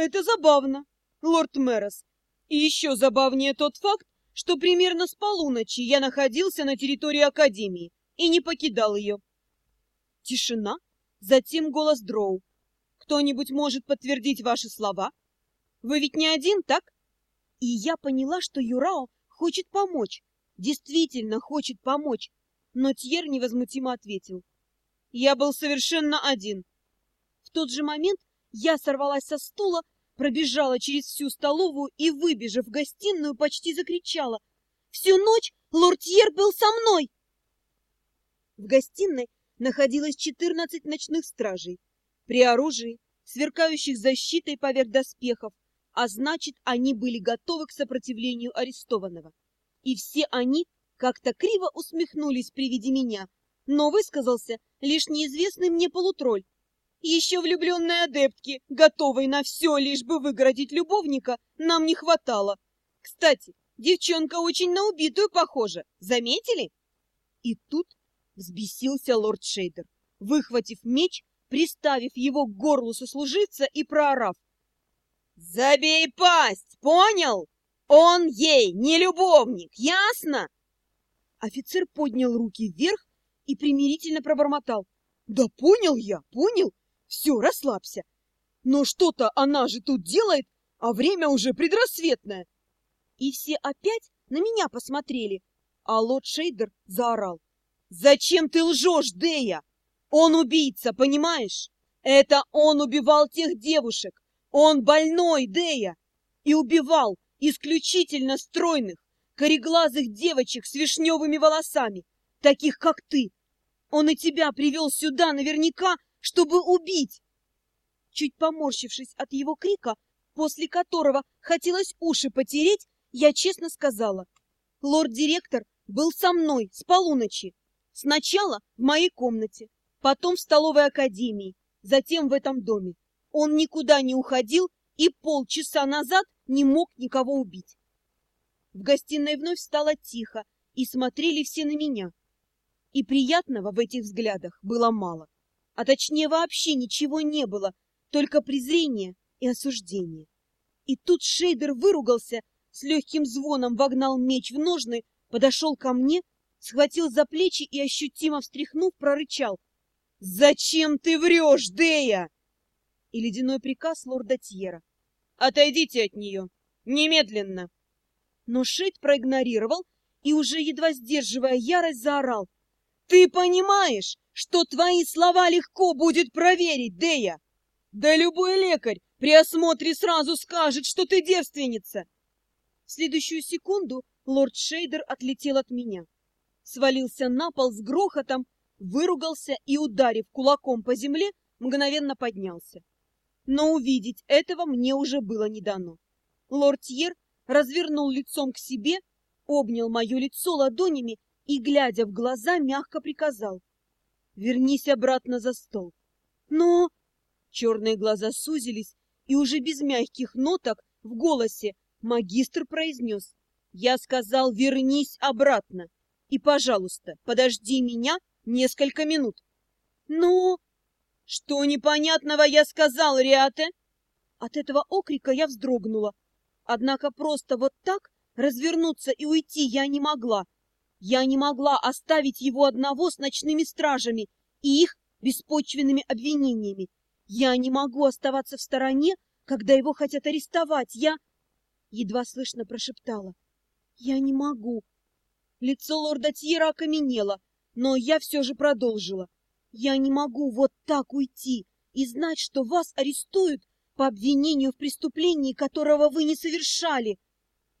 Это забавно, лорд Мэрос. И еще забавнее тот факт, что примерно с полуночи я находился на территории Академии и не покидал ее. Тишина, затем голос Дроу. Кто-нибудь может подтвердить ваши слова? Вы ведь не один, так? И я поняла, что Юрао хочет помочь, действительно хочет помочь, но Тьер невозмутимо ответил. Я был совершенно один. В тот же момент я сорвалась со стула, пробежала через всю столовую и, выбежав в гостиную, почти закричала. «Всю ночь лорд был со мной!» В гостиной находилось четырнадцать ночных стражей. При оружии, сверкающих защитой поверх доспехов, а значит, они были готовы к сопротивлению арестованного. И все они как-то криво усмехнулись при виде меня, но высказался лишь неизвестный мне полутроль. Еще влюбленной адептки, готовой на все, лишь бы выгородить любовника, нам не хватало. Кстати, девчонка очень на убитую похожа, заметили? И тут взбесился лорд Шейдер, выхватив меч, приставив его к горлу сослуживца и проорав. «Забей пасть, понял? Он ей не любовник, ясно?» Офицер поднял руки вверх и примирительно пробормотал. «Да понял я, понял. Все, расслабься. Но что-то она же тут делает, а время уже предрассветное». И все опять на меня посмотрели, а лорд Шейдер заорал. «Зачем ты лжешь, Дея? Он убийца, понимаешь? Это он убивал тех девушек, он больной, Дея, и убивал исключительно стройных, кореглазых девочек с вишневыми волосами, таких, как ты. Он и тебя привел сюда наверняка, чтобы убить. Чуть поморщившись от его крика, после которого хотелось уши потереть, я честно сказала. Лорд-директор был со мной с полуночи. Сначала в моей комнате, потом в столовой академии, затем в этом доме. Он никуда не уходил и полчаса назад не мог никого убить. В гостиной вновь стало тихо, и смотрели все на меня. И приятного в этих взглядах было мало. А точнее вообще ничего не было, только презрение и осуждение. И тут Шейдер выругался, с легким звоном вогнал меч в ножны, подошел ко мне, схватил за плечи и, ощутимо встряхнув, прорычал. «Зачем ты врешь, Дея?» и ледяной приказ лорда Тьера. «Отойдите от нее! Немедленно!» Но Шейд проигнорировал и, уже едва сдерживая ярость, заорал. «Ты понимаешь, что твои слова легко будет проверить, Дея? Да любой лекарь при осмотре сразу скажет, что ты девственница!» В следующую секунду лорд Шейдер отлетел от меня, свалился на пол с грохотом, выругался и, ударив кулаком по земле, мгновенно поднялся но увидеть этого мне уже было не дано. Лорд Тьер развернул лицом к себе, обнял мое лицо ладонями и, глядя в глаза, мягко приказал. «Вернись обратно за стол». «Но...» Черные глаза сузились, и уже без мягких ноток в голосе магистр произнес. «Я сказал, вернись обратно, и, пожалуйста, подожди меня несколько минут». «Но...» «Что непонятного я сказал, Риате?» От этого окрика я вздрогнула. Однако просто вот так развернуться и уйти я не могла. Я не могла оставить его одного с ночными стражами и их беспочвенными обвинениями. Я не могу оставаться в стороне, когда его хотят арестовать. Я... Едва слышно прошептала. Я не могу. Лицо лорда Тьера окаменело, но я все же продолжила. Я не могу вот так уйти и знать, что вас арестуют по обвинению в преступлении, которого вы не совершали.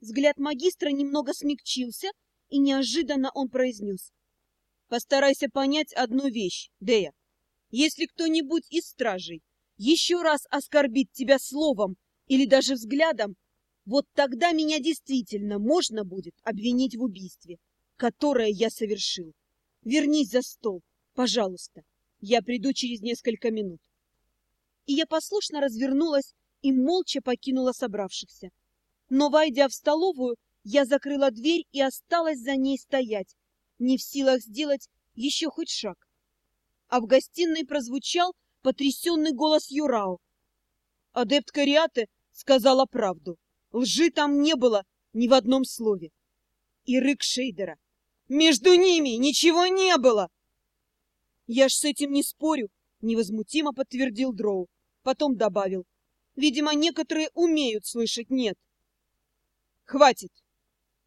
Взгляд магистра немного смягчился, и неожиданно он произнес. Постарайся понять одну вещь, Дея. Если кто-нибудь из стражей еще раз оскорбит тебя словом или даже взглядом, вот тогда меня действительно можно будет обвинить в убийстве, которое я совершил. Вернись за стол. Пожалуйста, я приду через несколько минут. И я послушно развернулась и молча покинула собравшихся. Но, войдя в столовую, я закрыла дверь и осталась за ней стоять, не в силах сделать еще хоть шаг. А в гостиной прозвучал потрясенный голос Юрао. Адепт Кариаты сказала правду. Лжи там не было ни в одном слове. И рык Шейдера. Между ними ничего не было! Я ж с этим не спорю, невозмутимо подтвердил Дроу. Потом добавил. Видимо, некоторые умеют слышать «нет». Хватит!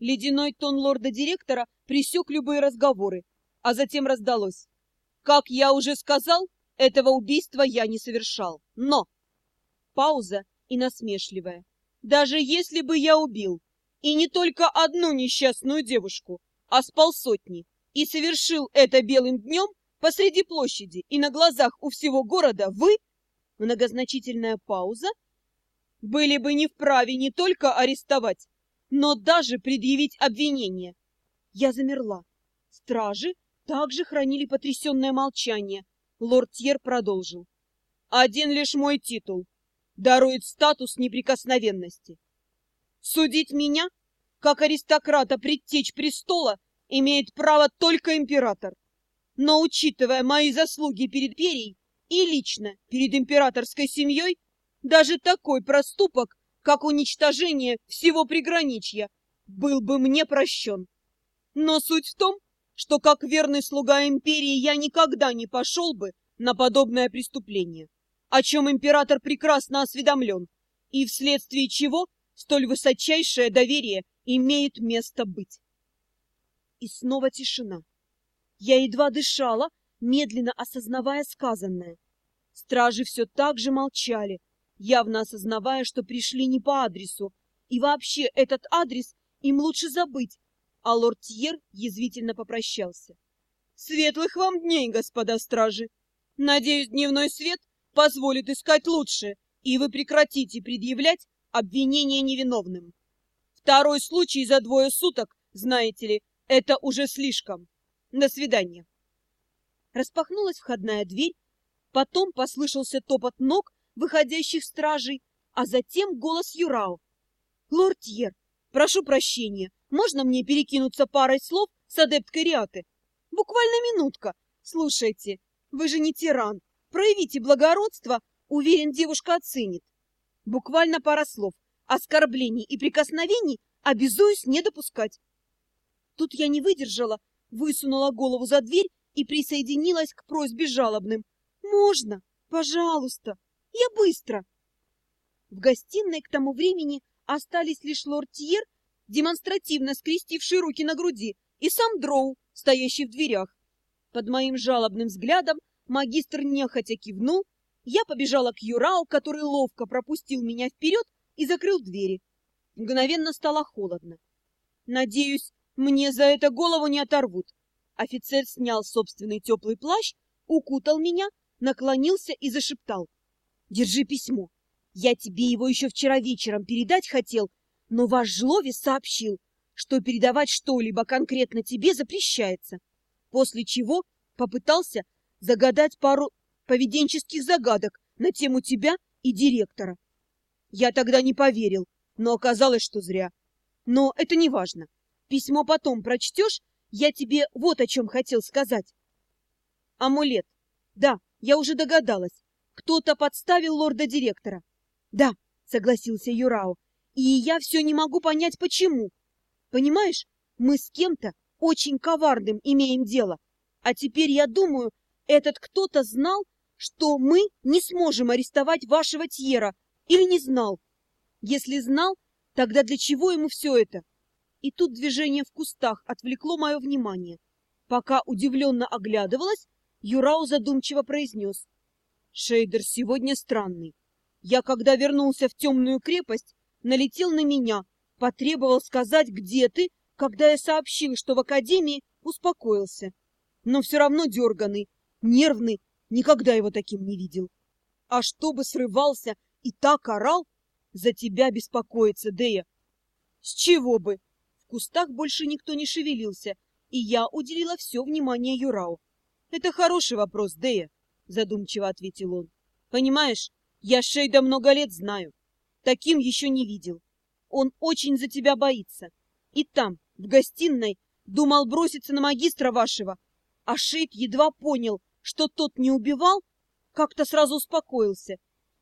Ледяной тон лорда-директора пресек любые разговоры, а затем раздалось. Как я уже сказал, этого убийства я не совершал. Но... Пауза и насмешливая. Даже если бы я убил, и не только одну несчастную девушку, а с полсотни, и совершил это белым днем посреди площади и на глазах у всего города, вы, многозначительная пауза, были бы не вправе не только арестовать, но даже предъявить обвинение. Я замерла. Стражи также хранили потрясенное молчание. Лорд Тьер продолжил. Один лишь мой титул дарует статус неприкосновенности. Судить меня, как аристократа предтечь престола, имеет право только император. Но, учитывая мои заслуги перед Перией и лично перед императорской семьей, даже такой проступок, как уничтожение всего приграничья, был бы мне прощен. Но суть в том, что как верный слуга империи я никогда не пошел бы на подобное преступление, о чем император прекрасно осведомлен, и вследствие чего столь высочайшее доверие имеет место быть. И снова тишина. Я едва дышала, медленно осознавая сказанное. Стражи все так же молчали, явно осознавая, что пришли не по адресу, и вообще этот адрес им лучше забыть, а лорд Тьер язвительно попрощался. «Светлых вам дней, господа стражи! Надеюсь, дневной свет позволит искать лучше, и вы прекратите предъявлять обвинения невиновным. Второй случай за двое суток, знаете ли, это уже слишком. До свидания!» Распахнулась входная дверь, потом послышался топот ног, выходящих стражей, а затем голос Юрао. «Лорд Тьер, прошу прощения, можно мне перекинуться парой слов с адепткой Риаты? Буквально минутка. Слушайте, вы же не тиран. Проявите благородство, уверен, девушка оценит. Буквально пара слов. Оскорблений и прикосновений обязуюсь не допускать». Тут я не выдержала, высунула голову за дверь и присоединилась к просьбе жалобным. «Можно? Пожалуйста!» Я быстро!» В гостиной к тому времени остались лишь лорд Тьер, демонстративно скрестивший руки на груди, и сам Дроу, стоящий в дверях. Под моим жалобным взглядом магистр нехотя кивнул, я побежала к Юрау, который ловко пропустил меня вперед и закрыл двери. Мгновенно стало холодно. Надеюсь, мне за это голову не оторвут. Офицер снял собственный теплый плащ, укутал меня, наклонился и зашептал — Держи письмо. Я тебе его еще вчера вечером передать хотел, но ваш Жловис сообщил, что передавать что-либо конкретно тебе запрещается. После чего попытался загадать пару поведенческих загадок на тему тебя и директора. Я тогда не поверил, но оказалось, что зря. Но это не важно. Письмо потом прочтешь, я тебе вот о чем хотел сказать. Амулет. Да, я уже догадалась. Кто-то подставил лорда-директора. Да, согласился Юрао. И я все не могу понять, почему. Понимаешь, мы с кем-то очень коварным имеем дело. А теперь я думаю, этот кто-то знал, что мы не сможем арестовать вашего Тьера, или не знал. Если знал, тогда для чего ему все это? И тут движение в кустах отвлекло мое внимание. Пока удивленно оглядывалась, Юрау задумчиво произнес. Шейдер сегодня странный. Я, когда вернулся в темную крепость, налетел на меня, потребовал сказать, где ты, когда я сообщил, что в академии успокоился. Но все равно дерганый, нервный, никогда его таким не видел. А чтобы срывался и так орал, за тебя беспокоится, Дея. С чего бы? В кустах больше никто не шевелился, и я уделила все внимание Юрау. Это хороший вопрос, Дея задумчиво ответил он. Понимаешь, я Шейда много лет знаю. Таким еще не видел. Он очень за тебя боится. И там, в гостиной, думал броситься на магистра вашего. А Шейд едва понял, что тот не убивал, как-то сразу успокоился.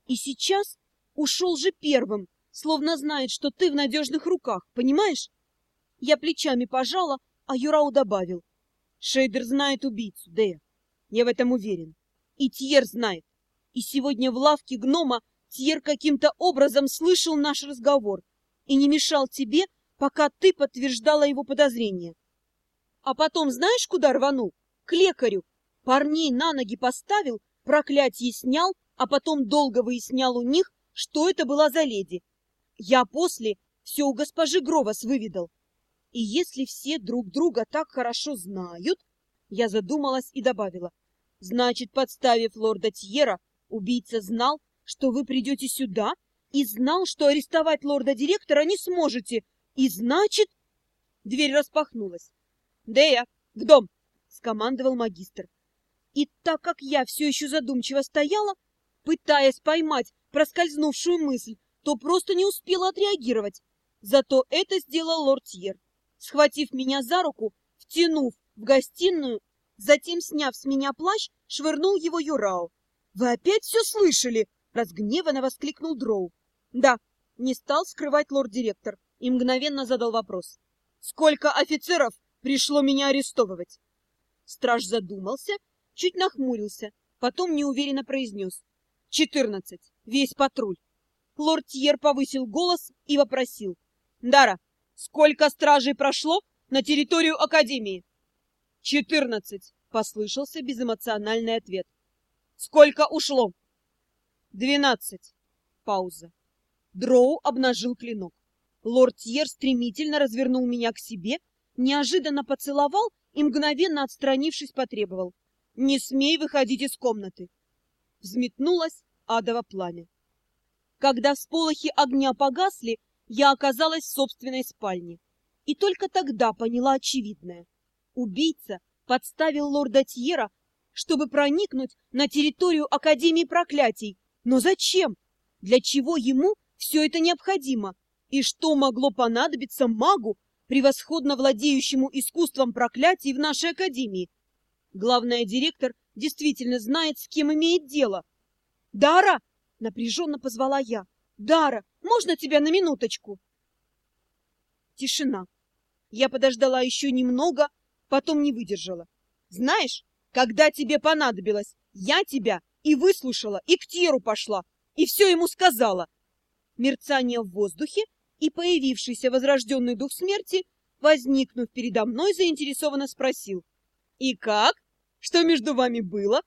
И сейчас ушел же первым, словно знает, что ты в надежных руках, понимаешь? Я плечами пожала, а Юрау добавил. Шейдер знает убийцу, Дея. Я в этом уверен. И Тьер знает. И сегодня в лавке гнома Тьер каким-то образом слышал наш разговор и не мешал тебе, пока ты подтверждала его подозрения. А потом знаешь, куда рванул? К лекарю. Парней на ноги поставил, проклятие снял, а потом долго выяснял у них, что это была за леди. Я после все у госпожи Гровас выведал. И если все друг друга так хорошо знают, я задумалась и добавила, значит, подставив лорда Тьера, убийца знал, что вы придете сюда, и знал, что арестовать лорда-директора не сможете, и значит... Дверь распахнулась. «Дея, в дом!» — скомандовал магистр. И так как я все еще задумчиво стояла, пытаясь поймать проскользнувшую мысль, то просто не успела отреагировать. Зато это сделал лорд Тьер. Схватив меня за руку, втянув в гостиную, затем, сняв с меня плащ, швырнул его Юрао. «Вы опять все слышали?» — разгневанно воскликнул Дроу. «Да», — не стал скрывать лорд-директор и мгновенно задал вопрос. «Сколько офицеров пришло меня арестовывать?» Страж задумался, чуть нахмурился, потом неуверенно произнес. «Четырнадцать, весь патруль». Лорд Тьер повысил голос и вопросил. «Дара, сколько стражей прошло на территорию Академии?» «Четырнадцать», — послышался безэмоциональный ответ. «Сколько ушло?» «Двенадцать». Пауза. Дроу обнажил клинок. Лорд Тьер стремительно развернул меня к себе, неожиданно поцеловал и, мгновенно отстранившись, потребовал. «Не смей выходить из комнаты!» Взметнулось адово пламя. Когда всполохи огня погасли, я оказалась в собственной спальне. И только тогда поняла очевидное. Убийца подставил лорда Тьера, чтобы проникнуть на территорию Академии Проклятий. Но зачем? Для чего ему все это необходимо? И что могло понадобиться магу, превосходно владеющему искусством проклятий в нашей Академии? Главное, директор действительно знает, с кем имеет дело. «Дара!» — напряженно позвала я. «Дара, можно тебя на минуточку?» Тишина. Я подождала еще немного, потом не выдержала. «Знаешь, когда тебе понадобилось, я тебя и выслушала, и к Тьеру пошла, и все ему сказала». Мерцание в воздухе и появившийся возрожденный дух смерти, возникнув передо мной, заинтересованно спросил. «И как? Что между вами было?»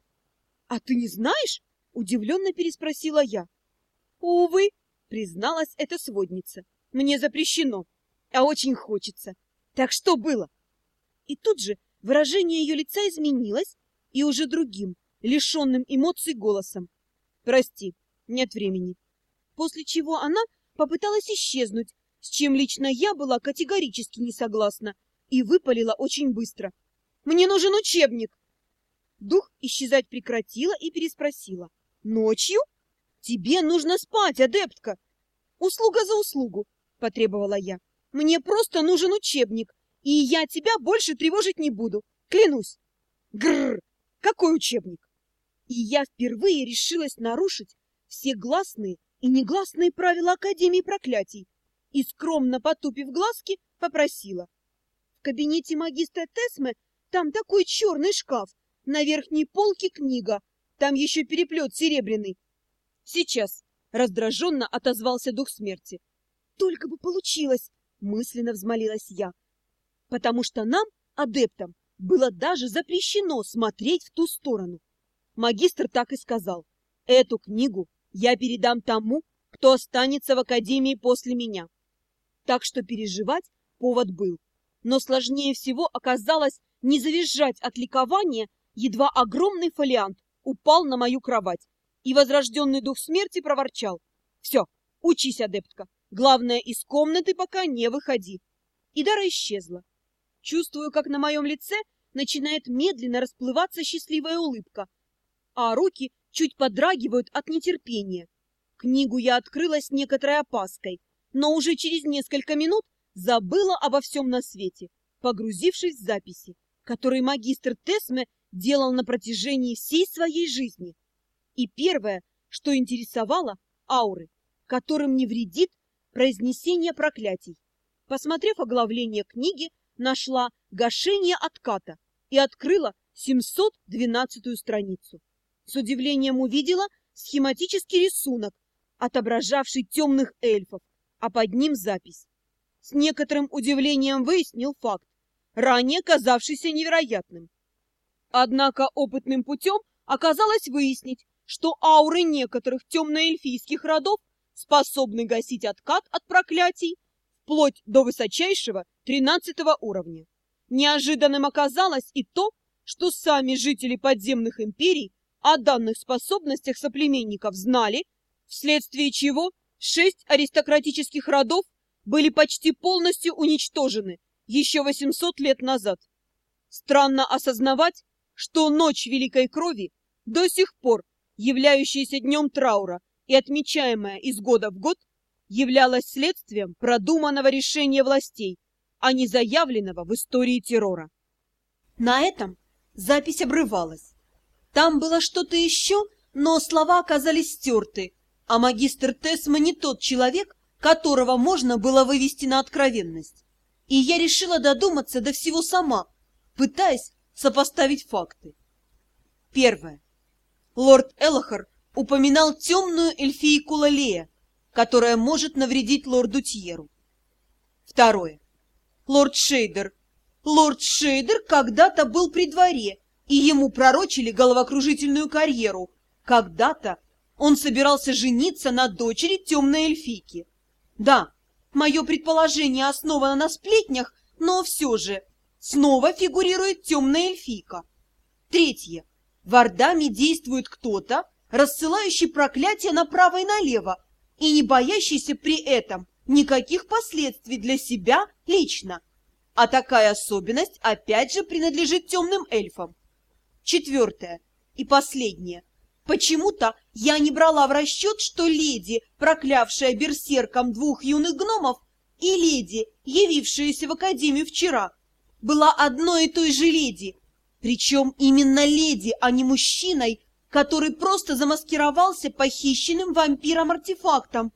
«А ты не знаешь?» — удивленно переспросила я. «Увы», — призналась эта сводница, — «мне запрещено, а очень хочется. Так что было?» И тут же выражение ее лица изменилось, и уже другим, лишенным эмоций голосом. «Прости, нет времени». После чего она попыталась исчезнуть, с чем лично я была категорически не согласна, и выпалила очень быстро. «Мне нужен учебник!» Дух исчезать прекратила и переспросила. «Ночью? Тебе нужно спать, адептка!» «Услуга за услугу!» — потребовала я. «Мне просто нужен учебник, и я тебя больше тревожить не буду, клянусь!» Гррр! Какой учебник? И я впервые решилась нарушить все гласные и негласные правила Академии проклятий и, скромно потупив глазки, попросила. В кабинете магистра Тесме там такой черный шкаф, на верхней полке книга, там еще переплет серебряный. Сейчас раздраженно отозвался дух смерти. Только бы получилось, мысленно взмолилась я. Потому что нам, адептам, было даже запрещено смотреть в ту сторону. Магистр так и сказал. Эту книгу я передам тому, кто останется в академии после меня. Так что переживать повод был. Но сложнее всего оказалось не завизжать от ликования, едва огромный фолиант упал на мою кровать, и возрожденный дух смерти проворчал. «Все, учись, адептка. Главное, из комнаты пока не выходи». И Дара исчезла. Чувствую, как на моем лице начинает медленно расплываться счастливая улыбка, а руки чуть подрагивают от нетерпения. Книгу я открыла с некоторой опаской, но уже через несколько минут забыла обо всем на свете, погрузившись в записи, которые магистр Тесме делал на протяжении всей своей жизни. И первое, что интересовало – ауры. которым не вредит произнесение проклятий. Посмотрев оглавление книги, нашла «Гашение отката» и открыла 712-ю страницу. С удивлением увидела схематический рисунок, отображавший темных эльфов, а под ним запись. С некоторым удивлением выяснил факт, ранее казавшийся невероятным. Однако опытным путем оказалось выяснить, что ауры некоторых темноэльфийских родов способны гасить откат от проклятий вплоть до высочайшего тринадцатого уровня. Неожиданным оказалось и то, что сами жители подземных империй о данных способностях соплеменников знали, вследствие чего шесть аристократических родов были почти полностью уничтожены еще 800 лет назад. Странно осознавать, что ночь Великой Крови до сих пор, являющаяся днем траура и отмечаемая из года в год, являлась следствием продуманного решения властей, а не заявленного в истории террора. На этом запись обрывалась. Там было что-то еще, но слова оказались стерты, а магистр Тесма не тот человек, которого можно было вывести на откровенность. И я решила додуматься до всего сама, пытаясь сопоставить факты. Первое. Лорд Элохар упоминал темную эльфийку Лалея, которая может навредить лорду Тьеру. Второе. Лорд Шейдер. Лорд Шейдер когда-то был при дворе, и ему пророчили головокружительную карьеру. Когда-то он собирался жениться на дочери темной эльфийки. Да, мое предположение основано на сплетнях, но все же снова фигурирует темная эльфийка. Третье. В Ордаме действует кто-то, рассылающий проклятия направо и налево, и не боящийся при этом никаких последствий для себя лично. А такая особенность опять же принадлежит темным эльфам. Четвертое и последнее. Почему-то я не брала в расчет, что леди, проклявшая берсерком двух юных гномов, и леди, явившаяся в академию вчера, была одной и той же леди, причем именно леди, а не мужчиной, который просто замаскировался похищенным вампиром-артефактом.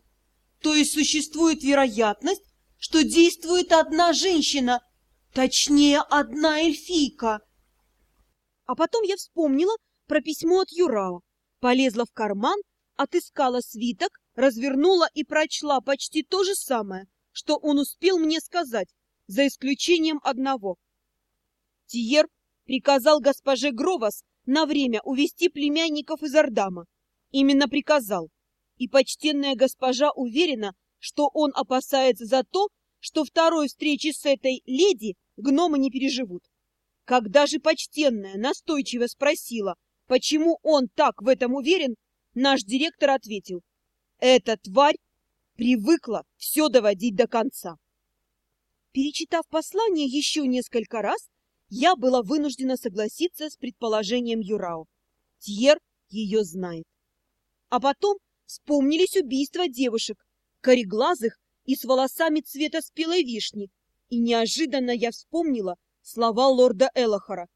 То есть существует вероятность, что действует одна женщина, точнее, одна эльфийка. А потом я вспомнила про письмо от Юрао, полезла в карман, отыскала свиток, развернула и прочла почти то же самое, что он успел мне сказать, за исключением одного. Тиер приказал госпоже Гровас на время увести племянников из Ордама. Именно приказал. И почтенная госпожа уверена, что он опасается за то, что второй встречи с этой леди гномы не переживут. Когда же почтенная настойчиво спросила, почему он так в этом уверен, наш директор ответил, «Эта тварь привыкла все доводить до конца». Перечитав послание еще несколько раз, я была вынуждена согласиться с предположением Юрао. Тьер ее знает. А потом вспомнились убийства девушек, кореглазых и с волосами цвета спелой вишни, и неожиданно я вспомнила слова лорда Элохора.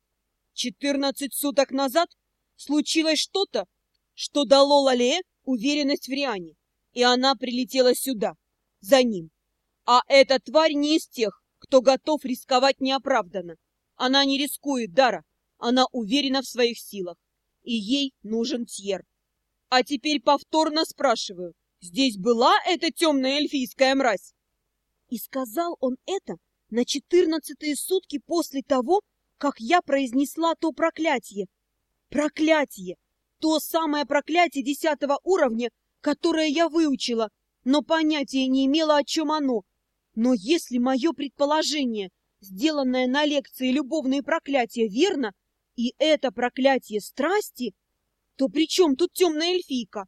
Четырнадцать суток назад случилось что-то, что дало Лале уверенность в Риане, и она прилетела сюда, за ним. А эта тварь не из тех, кто готов рисковать неоправданно. Она не рискует, Дара. Она уверена в своих силах. И ей нужен Тьер. А теперь повторно спрашиваю. Здесь была эта темная эльфийская мразь? И сказал он это на четырнадцатые сутки после того, как я произнесла то проклятие. Проклятие! То самое проклятие десятого уровня, которое я выучила, но понятия не имела, о чем оно. Но если мое предположение сделанное на лекции «Любовные проклятия» верно, и это проклятие страсти, то при чем тут темная эльфийка?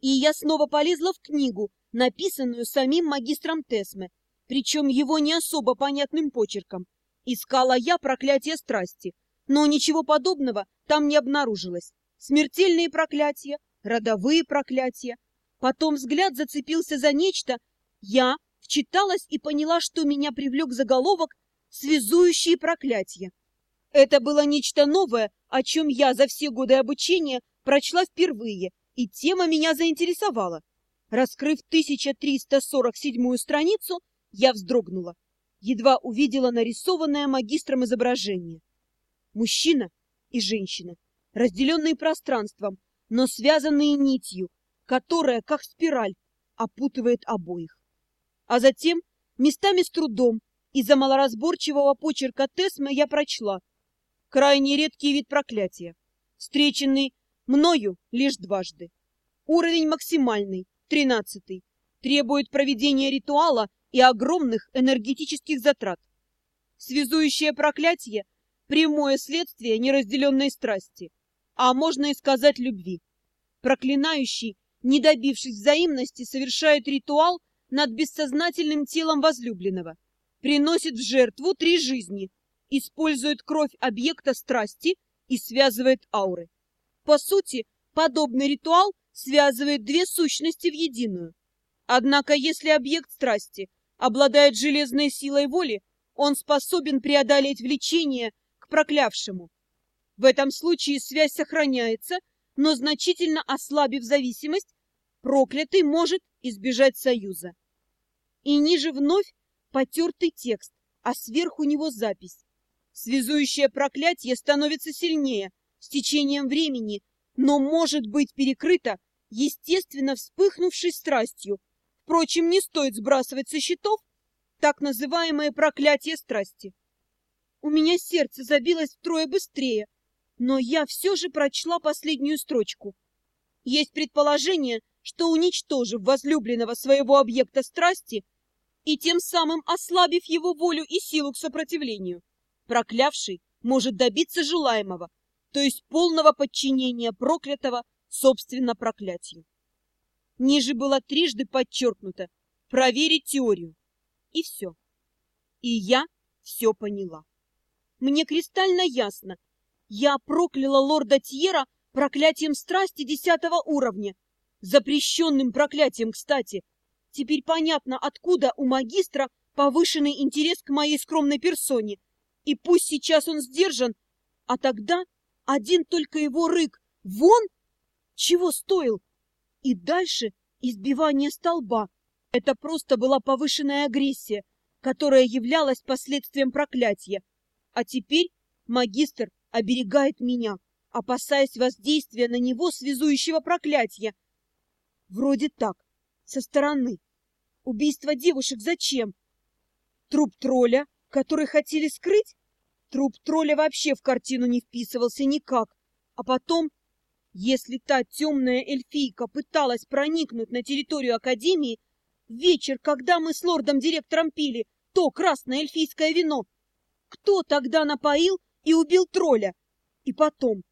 И я снова полезла в книгу, написанную самим магистром Тесме, причем его не особо понятным почерком. Искала я проклятие страсти, но ничего подобного там не обнаружилось. Смертельные проклятия, родовые проклятия. Потом взгляд зацепился за нечто. Я вчиталась и поняла, что меня привлек заголовок связующие проклятия. Это было нечто новое, о чем я за все годы обучения прочла впервые, и тема меня заинтересовала. Раскрыв 1347 страницу, я вздрогнула. Едва увидела нарисованное магистром изображение. Мужчина и женщина, разделенные пространством, но связанные нитью, которая, как спираль, опутывает обоих. А затем, местами с трудом, из-за малоразборчивого почерка Тесмы я прочла. Крайне редкий вид проклятия, встреченный мною лишь дважды. Уровень максимальный, тринадцатый, требует проведения ритуала и огромных энергетических затрат. Связующее проклятие – прямое следствие неразделенной страсти, а можно и сказать любви. Проклинающий, не добившись взаимности, совершает ритуал над бессознательным телом возлюбленного, приносит в жертву три жизни, использует кровь объекта страсти и связывает ауры. По сути, подобный ритуал связывает две сущности в единую. Однако, если объект страсти обладает железной силой воли, он способен преодолеть влечение к проклявшему. В этом случае связь сохраняется, но значительно ослабив зависимость, проклятый может избежать союза. И ниже вновь потертый текст, а сверху него запись. Связующее проклятие становится сильнее с течением времени, но может быть перекрыто естественно вспыхнувшей страстью. Впрочем, не стоит сбрасывать со счетов так называемое проклятие страсти. У меня сердце забилось втрое быстрее, но я все же прочла последнюю строчку. Есть предположение, что, уничтожив возлюбленного своего объекта страсти и тем самым ослабив его волю и силу к сопротивлению, проклявший может добиться желаемого, то есть полного подчинения проклятого собственно проклятию. Ниже было трижды подчеркнуто «проверить теорию». И все. И я все поняла. Мне кристально ясно. Я прокляла лорда Тьера проклятием страсти десятого уровня. Запрещенным проклятием, кстати. Теперь понятно, откуда у магистра повышенный интерес к моей скромной персоне. И пусть сейчас он сдержан, а тогда один только его рык «Вон!» чего стоил? И дальше избивание столба. Это просто была повышенная агрессия, которая являлась последствием проклятия. А теперь магистр оберегает меня, опасаясь воздействия на него связующего проклятия. Вроде так, со стороны. Убийство девушек зачем? Труп тролля, который хотели скрыть? Труп тролля вообще в картину не вписывался никак. А потом если та темная эльфийка пыталась проникнуть на территорию Академии, вечер, когда мы с лордом-директором пили то красное эльфийское вино, кто тогда напоил и убил тролля? И потом,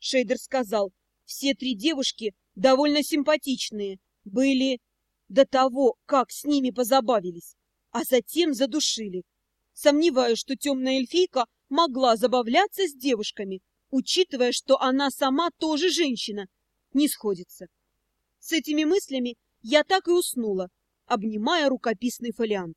Шейдер сказал, все три девушки довольно симпатичные, были до того, как с ними позабавились, а затем задушили. Сомневаюсь, что темная эльфийка могла забавляться с девушками, учитывая, что она сама тоже женщина, не сходится. С этими мыслями я так и уснула, обнимая рукописный фолиант.